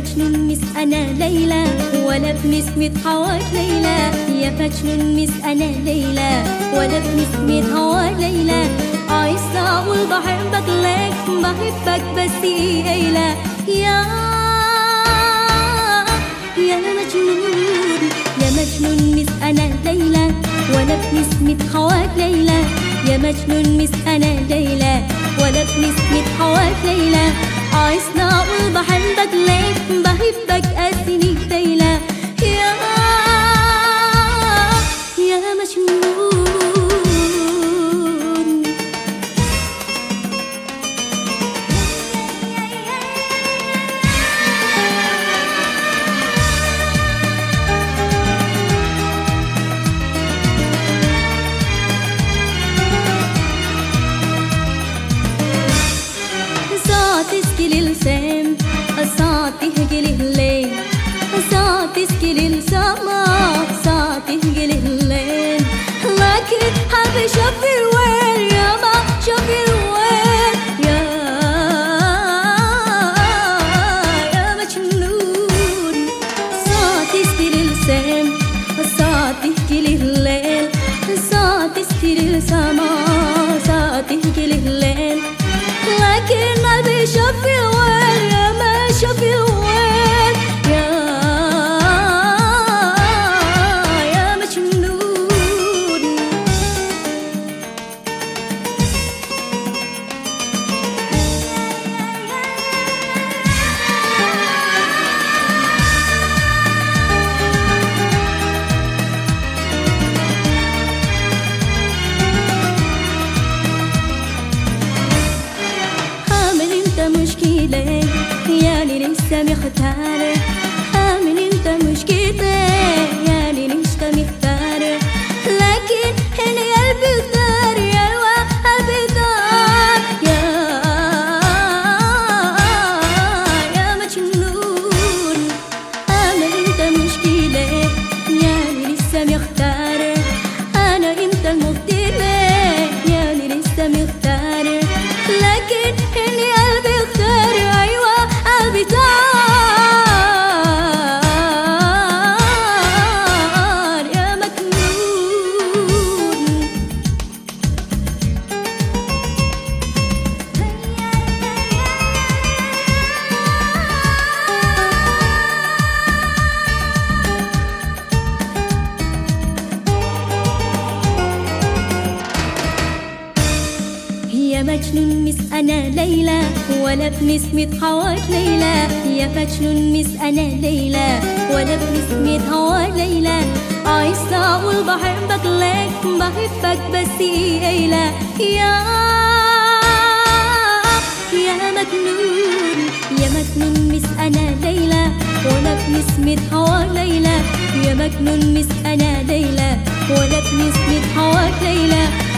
مجنون مس أنا ليلى ولا بنسمة هواك ليلى. يا مجنون مس أنا ليلى ولا بنسمة هواك ليلى. عايزة أقول بحبك لك بحبك بس ليلى. يا يا مجنون يا مجنون مس أنا ليلى. ولا بنسمة هواك ليلى. يا مجنون مس أنا ليلى. ولا بنسمة هواك ليلى. عايزنا أقول بحبك ليه بحبك أسني ليلى يا صوت هجل الليل صوت سكيل السما صوت هجل الليل لكن حب شوفي وين يا ما شوفي وين يا يا مجنون۔ صوت سكيل السام صوت هجل الليل صوت سكيل السما مشكلة يعني لسه مختارة يا مجنون مس أنا ليلى ولا بنسمة هواك ليلى. يا مجنون مس أنا ليلى ولا بنسمة هواك ليلى. عايزة أقول بحبك لك بحبك بس ليلى يا يا مجنون يا مجنون مس أنا ليلى ولا بنسمة هواك ليلى. يا مجنون مس أنا ليلى ولا بنسمة هواك ليلى.